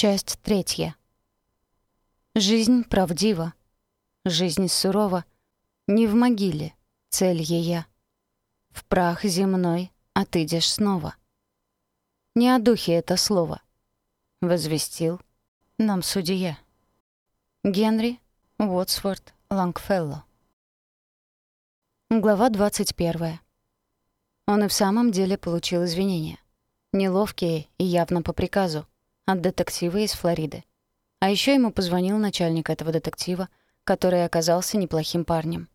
Часть третья. Жизнь правдива, жизнь сурова, не в могиле, цель ея. В прах земной отыдешь снова. Не о духе это слово. Возвестил нам судья. Генри Уотсфорд Лангфелло. Глава 21. Он и в самом деле получил извинения. Неловкие и явно по приказу от детектива из Флориды. А еще ему позвонил начальник этого детектива, который оказался неплохим парнем.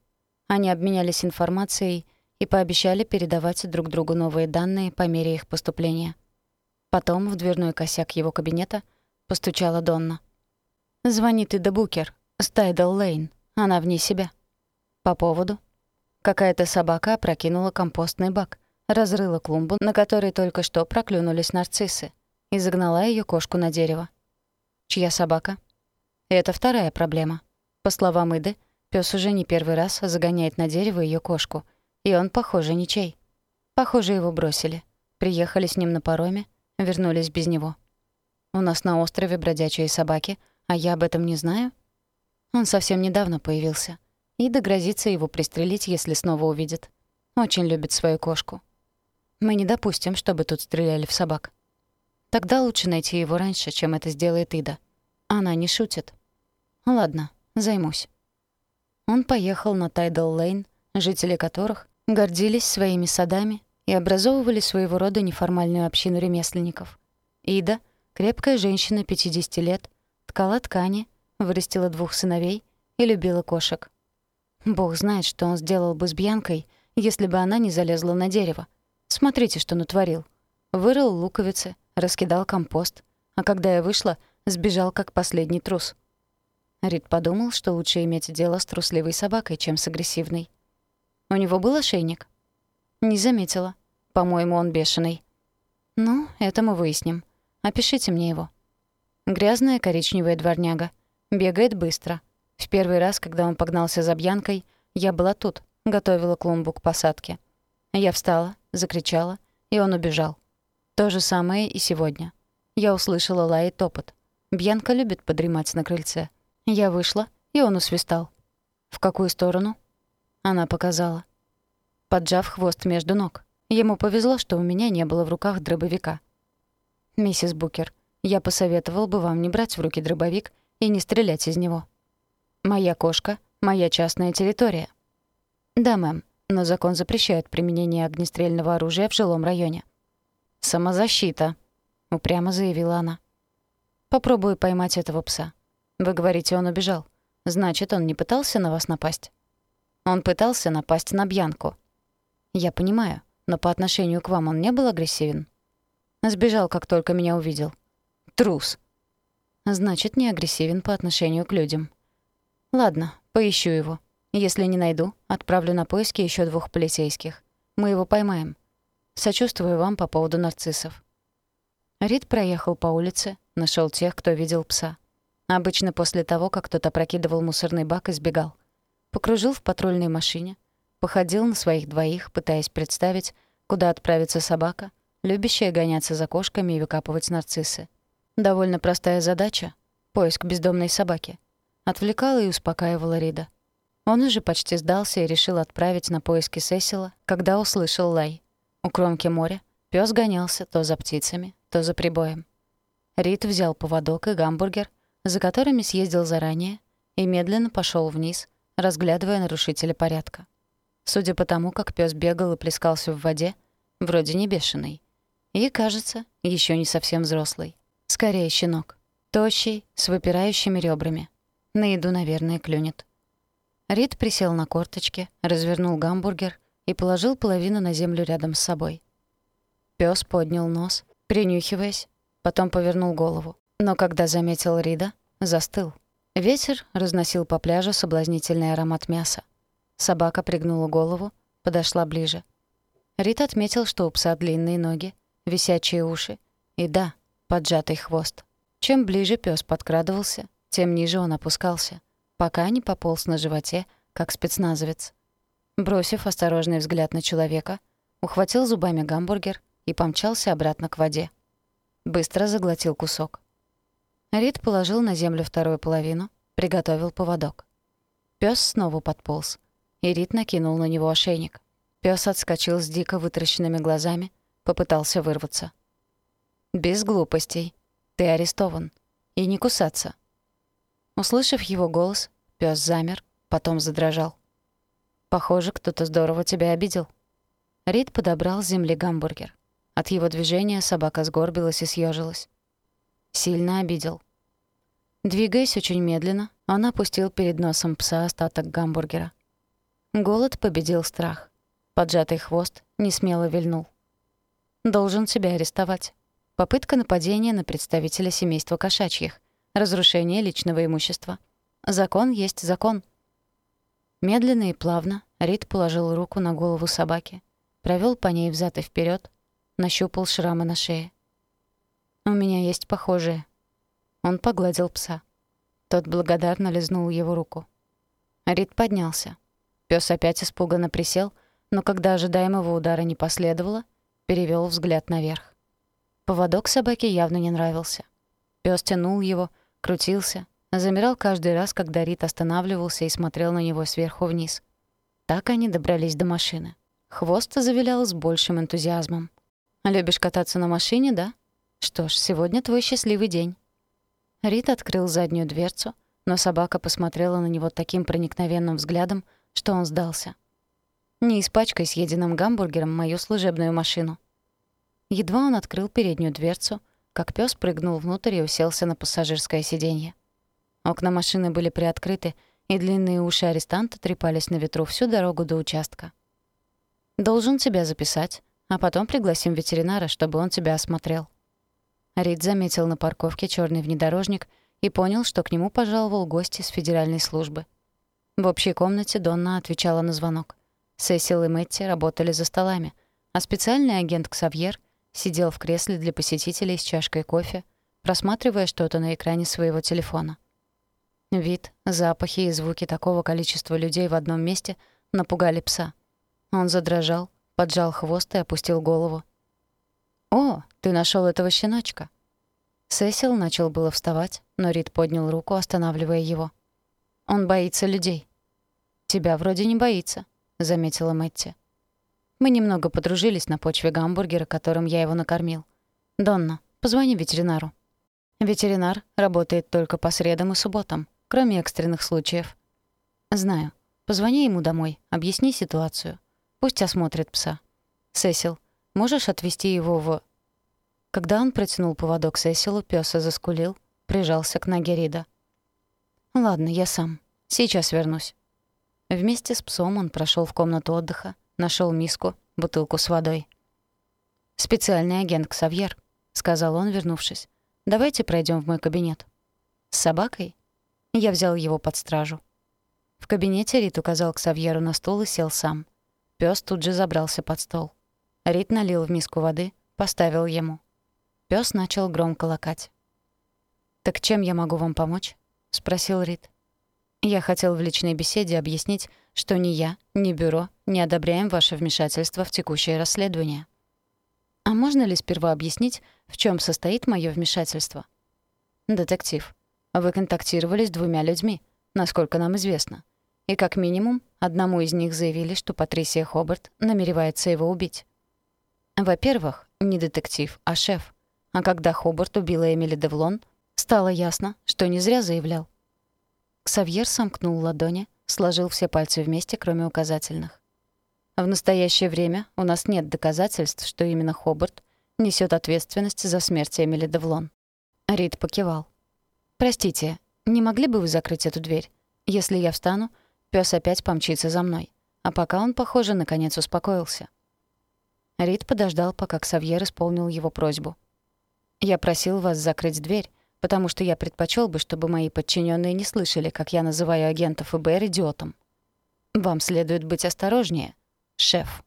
Они обменялись информацией и пообещали передавать друг другу новые данные по мере их поступления. Потом в дверной косяк его кабинета постучала Донна. «Звонит Ида Букер, Стайдл Лейн. Она вне себя». «По поводу?» Какая-то собака опрокинула компостный бак, разрыла клумбу, на которой только что проклюнулись нарциссы и загнала ее кошку на дерево. Чья собака? Это вторая проблема. По словам Иды, пес уже не первый раз загоняет на дерево ее кошку, и он, похоже, ничей. Похоже, его бросили. Приехали с ним на пароме, вернулись без него. У нас на острове бродячие собаки, а я об этом не знаю? Он совсем недавно появился. Ида грозится его пристрелить, если снова увидит. Очень любит свою кошку. Мы не допустим, чтобы тут стреляли в собак. Тогда лучше найти его раньше, чем это сделает Ида. Она не шутит. Ладно, займусь. Он поехал на Тайдал-Лейн, жители которых гордились своими садами и образовывали своего рода неформальную общину ремесленников. Ида, крепкая женщина 50 лет, ткала ткани, вырастила двух сыновей и любила кошек. Бог знает, что он сделал бы с Бьянкой, если бы она не залезла на дерево. Смотрите, что натворил. Вырыл луковицы, раскидал компост, а когда я вышла, сбежал как последний трус. Рид подумал, что лучше иметь дело с трусливой собакой, чем с агрессивной. У него был ошейник? Не заметила. По-моему, он бешеный. Ну, это мы выясним. Опишите мне его. Грязная коричневая дворняга. Бегает быстро. В первый раз, когда он погнался за Бьянкой, я была тут, готовила клумбу к посадке. Я встала, закричала, и он убежал. То же самое и сегодня. Я услышала лай и топот. Бьянка любит подремать на крыльце. Я вышла, и он усвистал. «В какую сторону?» Она показала. Поджав хвост между ног. Ему повезло, что у меня не было в руках дробовика. «Миссис Букер, я посоветовал бы вам не брать в руки дробовик и не стрелять из него. Моя кошка — моя частная территория». «Да, мэм, но закон запрещает применение огнестрельного оружия в жилом районе». «Самозащита», — упрямо заявила она. «Попробую поймать этого пса. Вы говорите, он убежал. Значит, он не пытался на вас напасть?» «Он пытался напасть на Бьянку». «Я понимаю, но по отношению к вам он не был агрессивен?» «Сбежал, как только меня увидел». «Трус». «Значит, не агрессивен по отношению к людям». «Ладно, поищу его. Если не найду, отправлю на поиски еще двух полицейских. Мы его поймаем. Сочувствую вам по поводу нарциссов». Рид проехал по улице, нашел тех, кто видел пса. Обычно после того, как кто-то прокидывал мусорный бак и сбегал. Покружил в патрульной машине, походил на своих двоих, пытаясь представить, куда отправится собака, любящая гоняться за кошками и выкапывать нарциссы. Довольно простая задача — поиск бездомной собаки. Отвлекала и успокаивала Рида. Он уже почти сдался и решил отправить на поиски Сесила, когда услышал лай. У кромки моря пес гонялся то за птицами, то за прибоем. Рид взял поводок и гамбургер, за которыми съездил заранее, и медленно пошел вниз, разглядывая нарушителя порядка. Судя по тому, как пес бегал и плескался в воде, вроде не бешеный. И, кажется, еще не совсем взрослый. Скорее, щенок. Тощий, с выпирающими ребрами. На еду, наверное, клюнет. Рид присел на корточки, развернул гамбургер и положил половину на землю рядом с собой. Пёс поднял нос, принюхиваясь, потом повернул голову. Но когда заметил Рида, застыл. Ветер разносил по пляжу соблазнительный аромат мяса. Собака пригнула голову, подошла ближе. Рид отметил, что у пса длинные ноги, висячие уши и, да, поджатый хвост. Чем ближе пёс подкрадывался, тем ниже он опускался, пока не пополз на животе, как спецназовец. Бросив осторожный взгляд на человека, ухватил зубами гамбургер и помчался обратно к воде. Быстро заглотил кусок. Рид положил на землю вторую половину, приготовил поводок. Пёс снова подполз, и Рид накинул на него ошейник. Пёс отскочил с дико вытаращенными глазами, попытался вырваться. «Без глупостей. Ты арестован. И не кусаться». Услышав его голос, пёс замер, потом задрожал. «Похоже, кто-то здорово тебя обидел». Рид подобрал с земли гамбургер. От его движения собака сгорбилась и съежилась. Сильно обидел. Двигаясь очень медленно, он опустил перед носом пса остаток гамбургера. Голод победил страх. Поджатый хвост несмело вильнул. «Должен тебя арестовать. Попытка нападения на представителя семейства кошачьих. Разрушение личного имущества. Закон есть закон». Медленно и плавно Рид положил руку на голову собаки, провел по ней взад и вперед, нащупал шрамы на шее. «У меня есть похожие». Он погладил пса. Тот благодарно лизнул его руку. Рид поднялся. Пёс опять испуганно присел, но когда ожидаемого удара не последовало, перевёл взгляд наверх. Поводок собаке явно не нравился. Пёс тянул его, крутился, замирал каждый раз, когда Рид останавливался и смотрел на него сверху вниз. Так они добрались до машины. Хвост завилял с большим энтузиазмом. «Любишь кататься на машине, да? Что ж, сегодня твой счастливый день». Рид открыл заднюю дверцу, но собака посмотрела на него таким проникновенным взглядом, что он сдался. «Не испачкай съеденным гамбургером мою служебную машину». Едва он открыл переднюю дверцу, как пес прыгнул внутрь и уселся на пассажирское сиденье. Окна машины были приоткрыты, и длинные уши арестанта трепались на ветру всю дорогу до участка. «Должен тебя записать», а потом пригласим ветеринара, чтобы он тебя осмотрел». Рид заметил на парковке черный внедорожник и понял, что к нему пожаловал гость из федеральной службы. В общей комнате Донна отвечала на звонок. Сесил и Мэтти работали за столами, а специальный агент Ксавьер сидел в кресле для посетителей с чашкой кофе, просматривая что-то на экране своего телефона. Вид, запахи и звуки такого количества людей в одном месте напугали пса. Он задрожал, поджал хвост и опустил голову. «О, ты нашел этого щеночка!» Сесил начал было вставать, но Рид поднял руку, останавливая его. «Он боится людей». «Тебя вроде не боится», — заметила Мэтти. Мы немного подружились на почве гамбургера, которым я его накормил. «Донна, позвони ветеринару». Ветеринар работает только по средам и субботам, кроме экстренных случаев. «Знаю. Позвони ему домой, объясни ситуацию. Пусть осмотрит пса. Сесил, можешь отвезти его в...» Когда он протянул поводок Сесилу, пёс заскулил, прижался к ноге Рида. «Ладно, я сам. Сейчас вернусь». Вместе с псом он прошел в комнату отдыха, нашел миску, бутылку с водой. «Специальный агент Ксавьер», — сказал он, вернувшись. «Давайте пройдем в мой кабинет». «С собакой?» Я взял его под стражу. В кабинете Рит указал Ксавьеру на стул и сел сам. Пёс тут же забрался под стол. Рид налил в миску воды, поставил ему. Пёс начал громко лакать. «Так чем я могу вам помочь?» — спросил Рид. «Я хотел в личной беседе объяснить, что ни я, ни бюро не одобряем ваше вмешательство в текущее расследование». «А можно ли сперва объяснить, в чем состоит мое вмешательство?» «Детектив, вы контактировали с двумя людьми, насколько нам известно. И как минимум одному из них заявили, что Патрисия Хобарт намеревается его убить. Во-первых, не детектив, а шеф. А когда Хобарт убила Эмили Девлон, стало ясно, что не зря заявлял. Ксавьер сомкнул ладони, сложил все пальцы вместе, кроме указательных. В настоящее время у нас нет доказательств, что именно Хобарт несет ответственность за смерть Эмили Девлон. Рид покивал. «Простите, не могли бы вы закрыть эту дверь? Если я встану, Пёс опять помчится за мной. А пока он, похоже, наконец успокоился. Рид подождал, пока Ксавьер исполнил его просьбу. «Я просил вас закрыть дверь, потому что я предпочел бы, чтобы мои подчиненные не слышали, как я называю агентов ФБР идиотом. Вам следует быть осторожнее, шеф».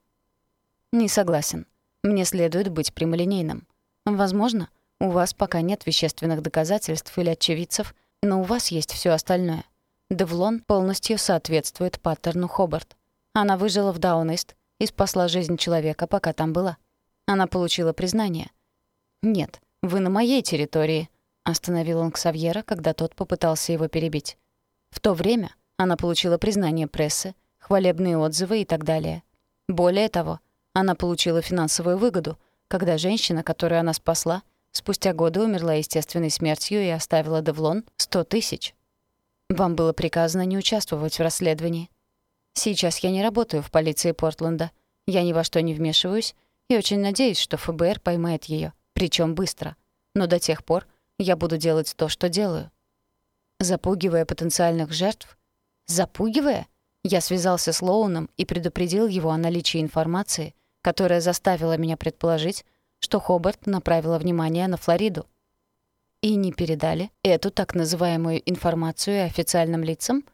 «Не согласен. Мне следует быть прямолинейным. Возможно, у вас пока нет вещественных доказательств или очевидцев, но у вас есть все остальное. Девлон полностью соответствует паттерну Хобарт. Она выжила в Даунист и спасла жизнь человека, пока там была. Она получила признание. «Нет, вы на моей территории, Остановил он Ксавьера, когда тот попытался его перебить. В то время она получила признание прессы, хвалебные отзывы и так далее. Более того, она получила финансовую выгоду, когда женщина, которую она спасла, спустя годы умерла естественной смертью и оставила Девлон 100 тысяч. Вам было приказано не участвовать в расследовании. Сейчас я не работаю в полиции Портленда. Я ни во что не вмешиваюсь и очень надеюсь, что ФБР поймает ее, причем быстро. Но до тех пор я буду делать то, что делаю. Запугивая потенциальных жертв? Запугивая? Я связался с Лоуном и предупредил его о наличии информации, которая заставила меня предположить, что Хобарт направила внимание на Флориду. И не передали эту так называемую информацию официальным лицам?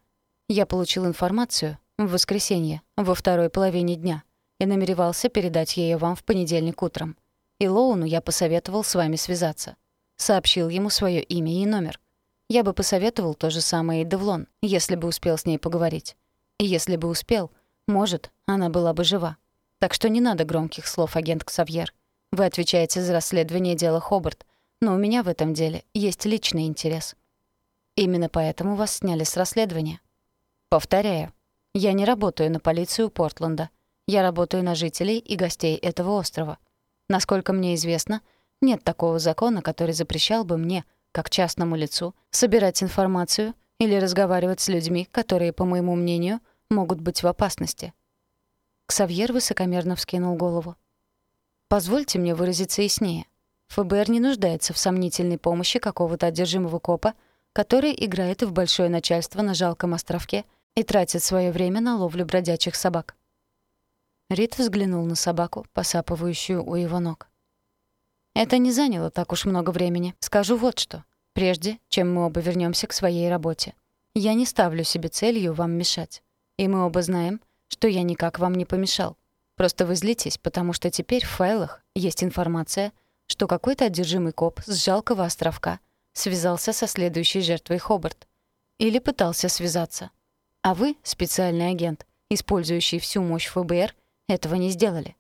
Я получил информацию в воскресенье, во второй половине дня, и намеревался передать ее вам в понедельник утром. И Лоуну я посоветовал с вами связаться. Сообщил ему свое имя и номер. Я бы посоветовал то же самое и Девлон, если бы успел с ней поговорить. И если бы успел, может, она была бы жива. Так что не надо громких слов, агент Ксавьер. Вы отвечаете за расследование дела Хобарт, но у меня в этом деле есть личный интерес. Именно поэтому вас сняли с расследования. Повторяю, я не работаю на полицию Портленда. Я работаю на жителей и гостей этого острова. Насколько мне известно, нет такого закона, который запрещал бы мне, как частному лицу, собирать информацию или разговаривать с людьми, которые, по моему мнению, могут быть в опасности. Ксавьер высокомерно вскинул голову. «Позвольте мне выразиться яснее. ФБР не нуждается в сомнительной помощи какого-то одержимого копа, который играет в большое начальство на жалком островке и тратит свое время на ловлю бродячих собак». Рид взглянул на собаку, посапывающую у его ног. «Это не заняло так уж много времени. Скажу вот что прежде чем мы оба вернемся к своей работе. Я не ставлю себе целью вам мешать. И мы оба знаем, что я никак вам не помешал. Просто вы злитесь, потому что теперь в файлах есть информация, что какой-то одержимый коп с жалкого островка связался со следующей жертвой Хобарт. Или пытался связаться. А вы, специальный агент, использующий всю мощь ФБР, этого не сделали.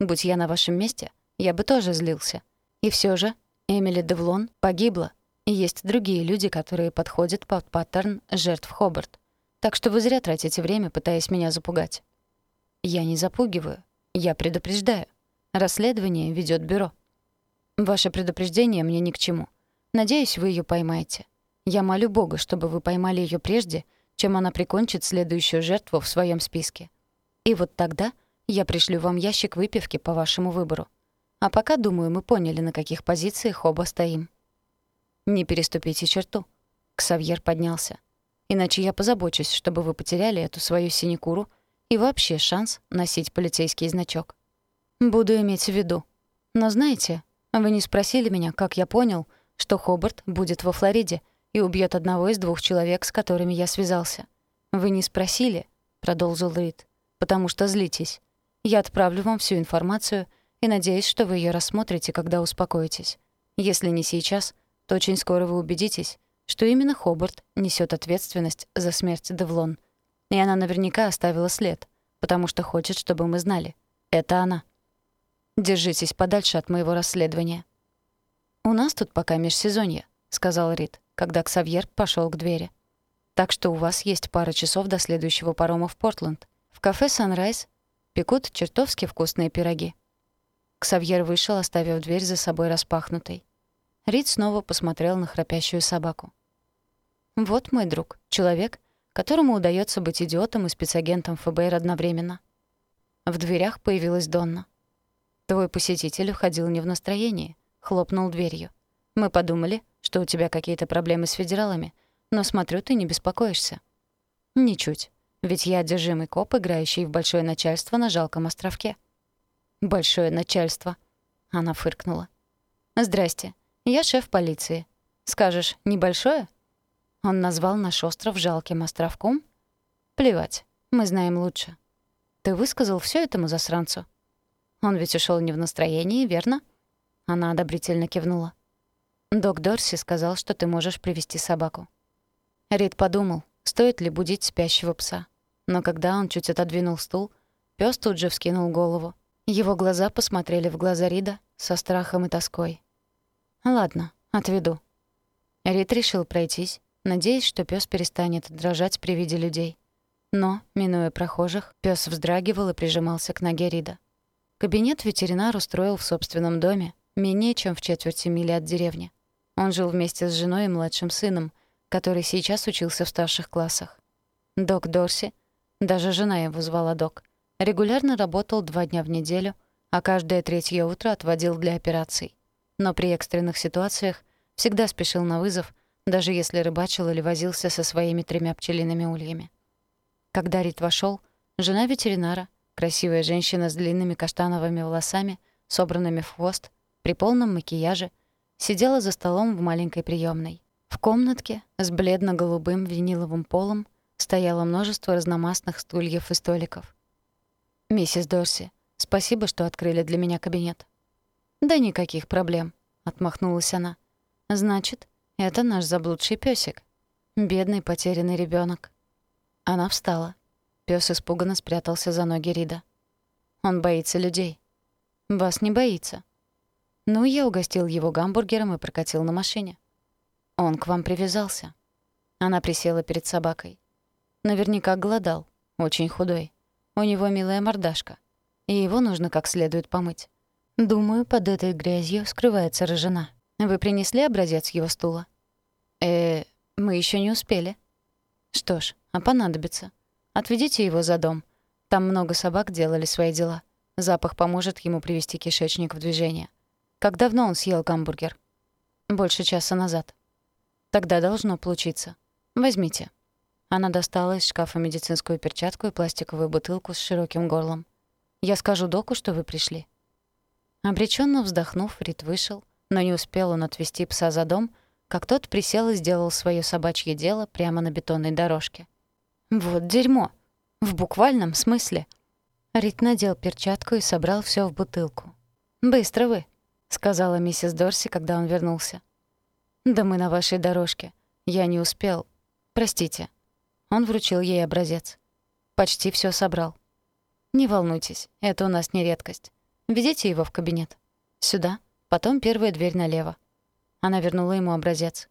Будь я на вашем месте, я бы тоже злился. И все же Эмили Девлон погибла и есть другие люди, которые подходят под паттерн жертв Хобарт. Так что вы зря тратите время, пытаясь меня запугать. Я не запугиваю. Я предупреждаю. Расследование ведет бюро. Ваше предупреждение мне ни к чему. Надеюсь, вы ее поймаете. Я молю Бога, чтобы вы поймали ее прежде, чем она прикончит следующую жертву в своем списке. И вот тогда я пришлю вам ящик выпивки по вашему выбору. А пока, думаю, мы поняли, на каких позициях оба стоим. «Не переступите черту». Ксавьер поднялся. «Иначе я позабочусь, чтобы вы потеряли эту свою синекуру и вообще шанс носить полицейский значок. Буду иметь в виду. Но знаете, вы не спросили меня, как я понял, что Хобарт будет во Флориде и убьет одного из двух человек, с которыми я связался. Вы не спросили, продолжил Рид, потому что злитесь. Я отправлю вам всю информацию и надеюсь, что вы ее рассмотрите, когда успокоитесь. Если не сейчас, то очень скоро вы убедитесь, что именно Хобарт несет ответственность за смерть Девлон. И она наверняка оставила след, потому что хочет, чтобы мы знали. Это она. Держитесь подальше от моего расследования. «У нас тут пока межсезонье», — сказал Рид, когда Ксавьер пошел к двери. «Так что у вас есть пара часов до следующего парома в Портленд. В кафе «Санрайз» пекут чертовски вкусные пироги». Ксавьер вышел, оставив дверь за собой распахнутой. Рид снова посмотрел на храпящую собаку. «Вот мой друг, человек, которому удается быть идиотом и спецагентом ФБР одновременно». В дверях появилась Донна. «Твой посетитель уходил не в настроении», — хлопнул дверью. «Мы подумали, что у тебя какие-то проблемы с федералами, но, смотрю, ты не беспокоишься». «Ничуть, ведь я одержимый коп, играющий в большое начальство на жалком островке». «Большое начальство», — она фыркнула. «Здрасте. Я шеф полиции. Скажешь, небольшое? Он назвал наш остров жалким островком? Плевать, мы знаем лучше. Ты высказал все этому засранцу? Он ведь ушел не в настроении, верно? Она одобрительно кивнула. Док Дорси сказал, что ты можешь привести собаку. Рид подумал, стоит ли будить спящего пса. Но когда он чуть отодвинул стул, пес тут же вскинул голову. Его глаза посмотрели в глаза Рида со страхом и тоской. «Ладно, отведу». Рид решил пройтись, надеясь, что пес перестанет дрожать при виде людей. Но, минуя прохожих, пес вздрагивал и прижимался к ноге Рида. Кабинет ветеринар устроил в собственном доме, менее чем в четверти мили от деревни. Он жил вместе с женой и младшим сыном, который сейчас учился в старших классах. Док Дорси, даже жена его звала Док, регулярно работал два дня в неделю, а каждое третье утро отводил для операций. Но при экстренных ситуациях всегда спешил на вызов, даже если рыбачил или возился со своими тремя пчелиными ульями. Когда Рит вошел, жена ветеринара, красивая женщина с длинными каштановыми волосами, собранными в хвост, при полном макияже, сидела за столом в маленькой приёмной. В комнатке с бледно-голубым виниловым полом стояло множество разномастных стульев и столиков. «Миссис Дорси, спасибо, что открыли для меня кабинет». «Да никаких проблем», — отмахнулась она. «Значит, это наш заблудший пёсик. Бедный потерянный ребёнок». Она встала. Пёс испуганно спрятался за ноги Рида. «Он боится людей». «Вас не боится», ну, я угостил его гамбургером и прокатил на машине. Он к вам привязался. Она присела перед собакой. Наверняка голодал, очень худой. У него милая мордашка, и его нужно как следует помыть. Думаю, под этой грязью скрывается рожена. Вы принесли образец его стула? Э, мы еще не успели. Что ж, а понадобится. Отведите его за дом. Там много собак делали свои дела. Запах поможет ему привести кишечник в движение. Как давно он съел гамбургер? Больше часа назад. Тогда должно получиться. Возьмите. Она достала из шкафа медицинскую перчатку и пластиковую бутылку с широким горлом. Я скажу доку, что вы пришли. Обреченно вздохнув, Рит вышел, но не успел он отвезти пса за дом, как тот присел и сделал свое собачье дело прямо на бетонной дорожке. Вот дерьмо. В буквальном смысле. Рит надел перчатку и собрал все в бутылку. «Быстро вы», сказала миссис Дорси, когда он вернулся. «Да мы на вашей дорожке. Я не успел. Простите». Он вручил ей образец. Почти все собрал. «Не волнуйтесь, это у нас не редкость. Ведите его в кабинет. Сюда, потом первая дверь налево». Она вернула ему образец.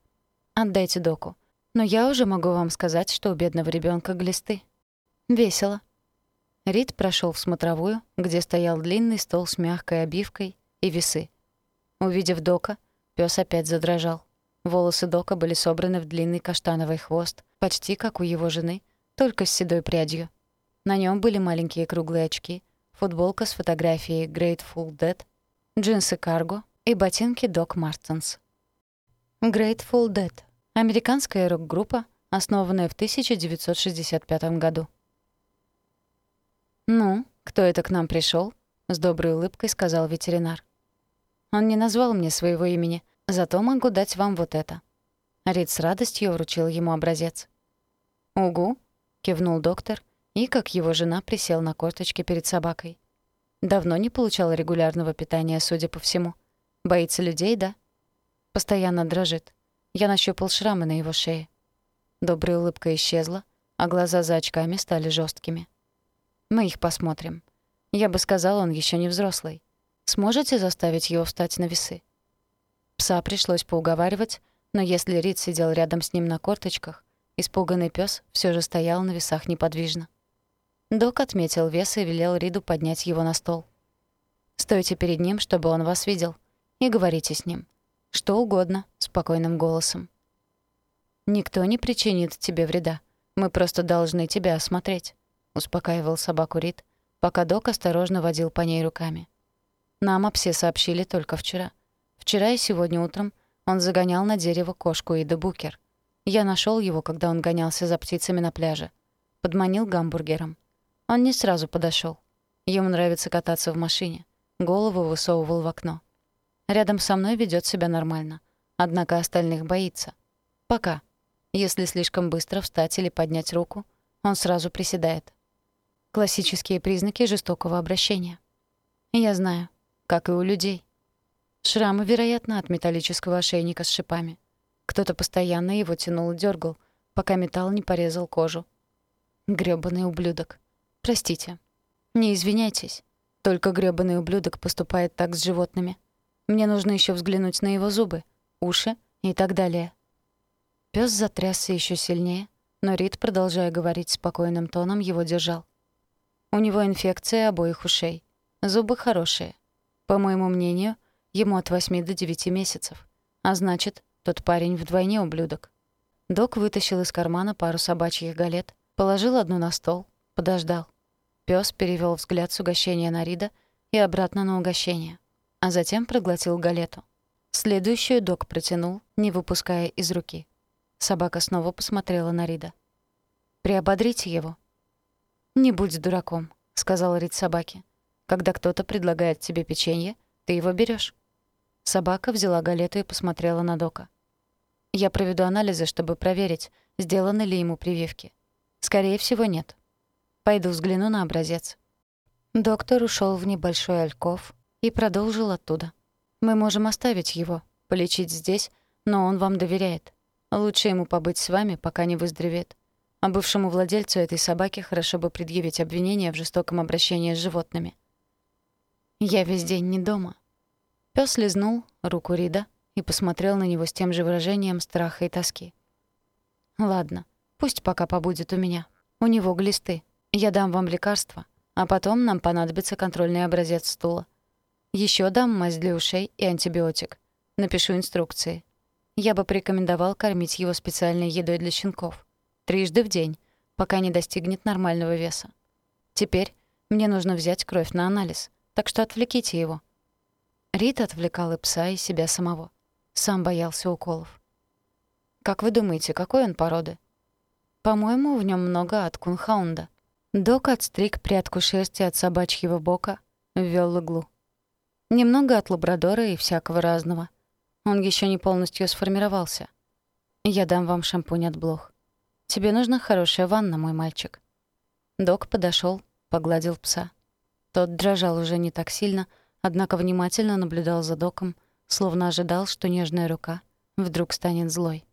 «Отдайте доку. Но я уже могу вам сказать, что у бедного ребенка глисты. Весело». Рид прошел в смотровую, где стоял длинный стол с мягкой обивкой и весы. Увидев Дока, пес опять задрожал. Волосы Дока были собраны в длинный каштановый хвост, почти как у его жены, только с седой прядью. На нем были маленькие круглые очки, футболка с фотографией Grateful Dead, джинсы карго и ботинки Doc Martens. Grateful Dead — американская рок-группа, основанная в 1965 году. «Ну, кто это к нам пришел? с доброй улыбкой сказал ветеринар. Он не назвал мне своего имени, зато могу дать вам вот это». Рид с радостью вручил ему образец. «Угу», — кивнул доктор, и, как его жена, присел на корточки перед собакой. Давно не получал регулярного питания, судя по всему. Боится людей, да? Постоянно дрожит. Я нащупал шрамы на его шее. Добрая улыбка исчезла, а глаза за очками стали жесткими. Мы их посмотрим. Я бы сказал, он еще не взрослый. Сможете заставить его встать на весы?» Пса пришлось поуговаривать, но если Рид сидел рядом с ним на корточках, испуганный пес все же стоял на весах неподвижно. Док отметил вес и велел Риду поднять его на стол. «Стойте перед ним, чтобы он вас видел, и говорите с ним. Что угодно, спокойным голосом. Никто не причинит тебе вреда. Мы просто должны тебя осмотреть», — успокаивал собаку Рид, пока Док осторожно водил по ней руками. Нам о псе сообщили только вчера. Вчера и сегодня утром он загонял на дерево кошку Ида Букер. Я нашел его, когда он гонялся за птицами на пляже. Подманил гамбургером. Он не сразу подошел. Ему нравится кататься в машине. Голову высовывал в окно. Рядом со мной ведет себя нормально. Однако остальных боится. Пока. Если слишком быстро встать или поднять руку, он сразу приседает. Классические признаки жестокого обращения. Я знаю как и у людей. Шрамы, вероятно, от металлического ошейника с шипами. Кто-то постоянно его тянул и дёргал, пока металл не порезал кожу. Грёбаный ублюдок. Простите. Не извиняйтесь. Только грёбаный ублюдок поступает так с животными. Мне нужно еще взглянуть на его зубы, уши и так далее. Пёс затрясся еще сильнее, но Рид, продолжая говорить спокойным тоном, его держал. У него инфекция обоих ушей. Зубы хорошие. По моему мнению, ему от 8 до 9 месяцев. А значит, тот парень вдвойне ублюдок. Док вытащил из кармана пару собачьих галет, положил одну на стол, подождал. Пёс перевёл взгляд с угощения на Рида и обратно на угощение, а затем проглотил галету. Следующую док протянул, не выпуская из руки. Собака снова посмотрела на Рида. «Приободрите его». «Не будь дураком», — сказал Рид собаке. «Когда кто-то предлагает тебе печенье, ты его берешь. Собака взяла галету и посмотрела на Дока. «Я проведу анализы, чтобы проверить, сделаны ли ему прививки. Скорее всего, нет. Пойду взгляну на образец». Доктор ушел в небольшой альков и продолжил оттуда. «Мы можем оставить его, полечить здесь, но он вам доверяет. Лучше ему побыть с вами, пока не выздоровеет. А бывшему владельцу этой собаки хорошо бы предъявить обвинение в жестоком обращении с животными. Я весь день не дома. Пёс лизнул руку Рида и посмотрел на него с тем же выражением страха и тоски. «Ладно, пусть пока побудет у меня. У него глисты. Я дам вам лекарство, а потом нам понадобится контрольный образец стула. Еще дам мазь для ушей и антибиотик. Напишу инструкции. Я бы порекомендовал кормить его специальной едой для щенков. Трижды в день, пока не достигнет нормального веса. Теперь мне нужно взять кровь на анализ, так что отвлеките его». Рит отвлекал и пса, и себя самого. Сам боялся уколов. «Как вы думаете, какой он породы?» «По-моему, в нем много от кунхаунда». Док отстриг прядку шерсти от собачьего бока, ввёл иглу. Немного от лабрадора и всякого разного. Он еще не полностью сформировался. Я дам вам шампунь от блох. Тебе нужна хорошая ванна, мой мальчик. Док подошел, погладил пса. Тот дрожал уже не так сильно, однако внимательно наблюдал за доком, словно ожидал, что нежная рука вдруг станет злой.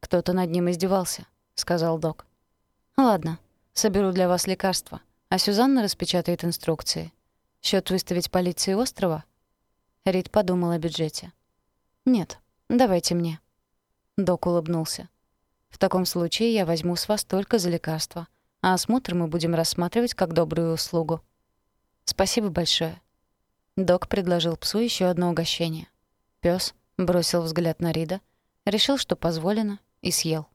«Кто-то над ним издевался», — сказал док. «Ладно, соберу для вас лекарства, а Сюзанна распечатает инструкции. Счет выставить полиции острова?» Рид подумал о бюджете. «Нет, давайте мне». Док улыбнулся. «В таком случае я возьму с вас только за лекарства, а осмотр мы будем рассматривать как добрую услугу». «Спасибо большое». Док предложил псу еще одно угощение. Пес бросил взгляд на Рида, решил, что позволено, и съел.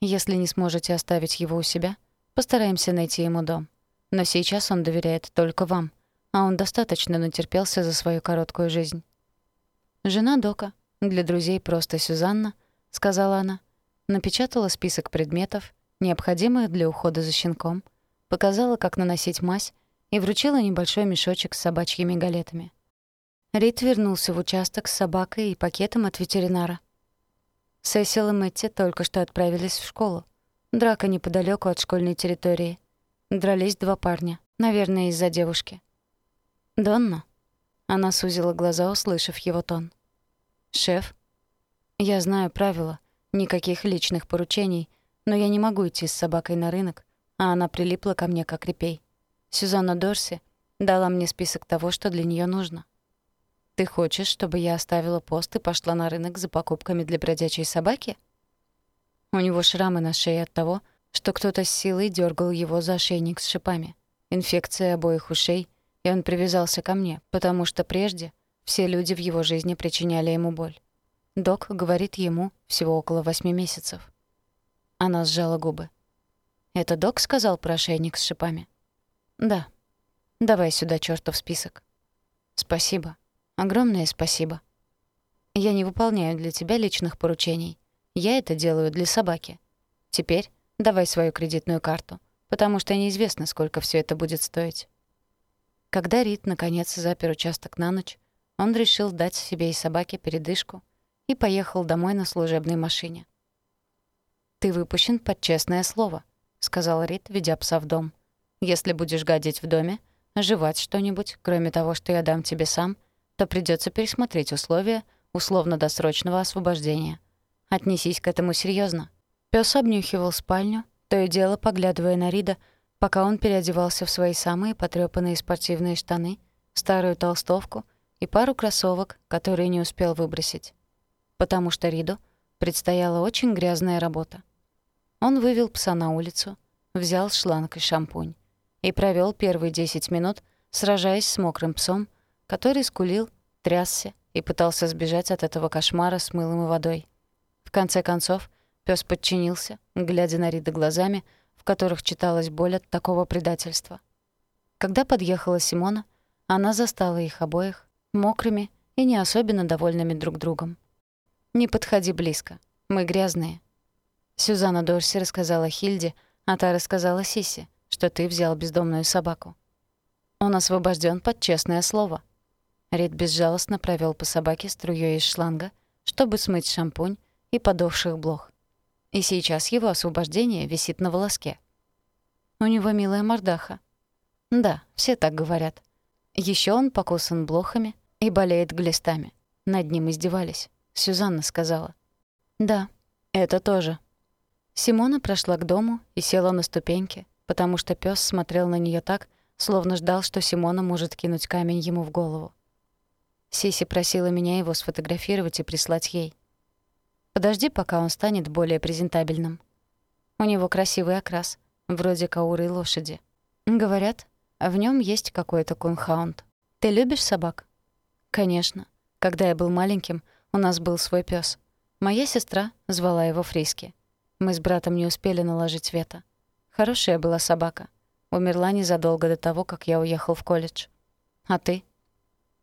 «Если не сможете оставить его у себя, постараемся найти ему дом. Но сейчас он доверяет только вам, а он достаточно натерпелся за свою короткую жизнь». Жена Дока, для друзей просто Сюзанна, сказала она, напечатала список предметов, необходимых для ухода за щенком, показала, как наносить мазь и вручила небольшой мешочек с собачьими галетами. Рид вернулся в участок с собакой и пакетом от ветеринара. Сесил и Мэтти только что отправились в школу. Драка неподалеку от школьной территории. Дрались два парня, наверное, из-за девушки. «Донна?» Она сузила глаза, услышав его тон. «Шеф?» «Я знаю правила. Никаких личных поручений, но я не могу идти с собакой на рынок, а она прилипла ко мне как репей. Сюзанна Дорси дала мне список того, что для нее нужно. Ты хочешь, чтобы я оставила пост и пошла на рынок за покупками для бродячей собаки? У него шрамы на шее от того, что кто-то с силой дергал его за ошейник с шипами. Инфекция обоих ушей — и он привязался ко мне, потому что прежде все люди в его жизни причиняли ему боль. Док говорит ему всего около восьми месяцев. Она сжала губы. «Это док сказал про ошейник с шипами?» «Да. Давай сюда чёртов список». «Спасибо. Огромное спасибо. Я не выполняю для тебя личных поручений. Я это делаю для собаки. Теперь давай свою кредитную карту, потому что неизвестно, сколько все это будет стоить». Когда Рид наконец запер участок на ночь, он решил дать себе и собаке передышку и поехал домой на служебной машине. «Ты выпущен под честное слово», — сказал Рид, ведя пса в дом. «Если будешь гадить в доме, жевать что-нибудь, кроме того, что я дам тебе сам, то придется пересмотреть условия условно-досрочного освобождения. Отнесись к этому серьезно. Пёс обнюхивал спальню, то и дело поглядывая на Рида, пока он переодевался в свои самые потрёпанные спортивные штаны, старую толстовку и пару кроссовок, которые не успел выбросить. Потому что Риду предстояла очень грязная работа. Он вывел пса на улицу, взял шланг и шампунь и провел первые 10 минут, сражаясь с мокрым псом, который скулил, трясся и пытался сбежать от этого кошмара с мылом и водой. В конце концов, пес подчинился, глядя на Рида глазами, в которых читалась боль от такого предательства. Когда подъехала Симона, она застала их обоих мокрыми и не особенно довольными друг другом. «Не подходи близко. Мы грязные». Сюзанна Дорси рассказала Хильде, а та рассказала Сисе, что ты взял бездомную собаку. Он освобожден под честное слово. Рид безжалостно провел по собаке струей из шланга, чтобы смыть шампунь и подохших блох. И сейчас его освобождение висит на волоске. У него милая мордаха. Да, все так говорят. Еще он покусан блохами и болеет глистами. Над ним издевались. Сюзанна сказала. «Да, это тоже». Симона прошла к дому и села на ступеньки, потому что пес смотрел на нее так, словно ждал, что Симона может кинуть камень ему в голову. Сиси просила меня его сфотографировать и прислать ей. Подожди, пока он станет более презентабельным. У него красивый окрас, вроде кауры лошади. Говорят, в нем есть какой-то кунхаунд. Ты любишь собак? Конечно. Когда я был маленьким, у нас был свой пес. Моя сестра звала его Фриски. Мы с братом не успели наложить вето. Хорошая была собака. Умерла незадолго до того, как я уехал в колледж. А ты?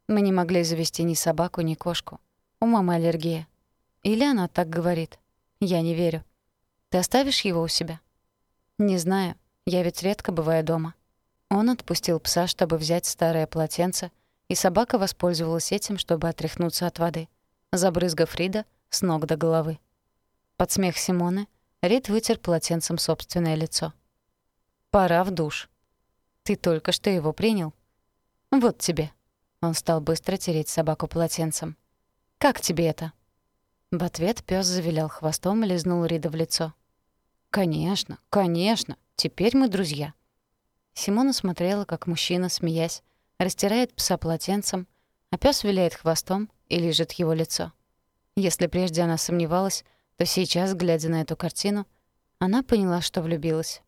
Мы не могли завести ни собаку, ни кошку. У мамы аллергия. Или она так говорит. Я не верю. Ты оставишь его у себя? Не знаю. Я ведь редко бываю дома. Он отпустил пса, чтобы взять старое полотенце, и собака воспользовалась этим, чтобы отряхнуться от воды, забрызгав Рида с ног до головы. Под смех Симоны Рид вытер полотенцем собственное лицо. «Пора в душ. Ты только что его принял. Вот тебе». Он стал быстро тереть собаку полотенцем. «Как тебе это?» В ответ пес завилял хвостом и лизнул Рида в лицо. «Конечно, конечно, теперь мы друзья». Симона смотрела, как мужчина, смеясь, растирает пса полотенцем, а пес виляет хвостом и лижет его лицо. Если прежде она сомневалась, то сейчас, глядя на эту картину, она поняла, что влюбилась.